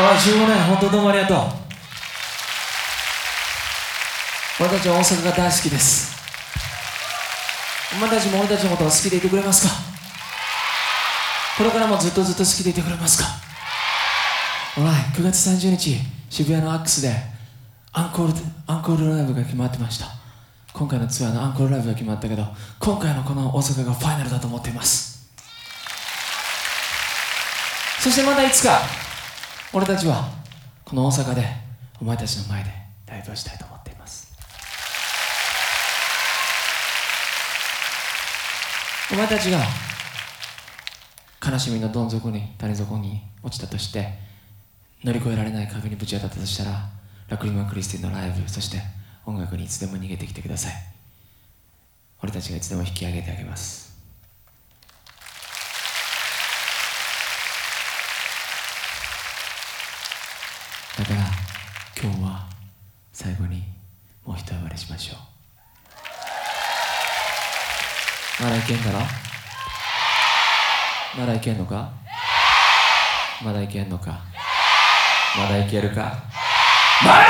あ15年本当どうもありがとう。俺たちは大阪が大好きです。お前たちも俺たちのことを好きでいてくれますか？これからもずっとずっと好きでいてくれますか？Alright 9月30日渋谷のアックスでアンコールアンコールライブが決まってました。今回のツアーのアンコールライブが決まったけど今回のこの大阪がファイナルだと思っています。そしてまだいつか俺たちはこの大阪でお前たちの前でライブをしたいと思っています。お前たちが悲しみのどん底に谷底に落ちたとして乗り越えられない壁にぶち当たったとしたらラクリマ・クリスティのライブそして音楽にいつでも逃げてきてください。俺たちがいつでも引き上げてあげますだから今日は最後にもう一呼ばれしましょう。まだいけんだろ？まだいけんのか？まだいけんのか？まだいけるか？まだ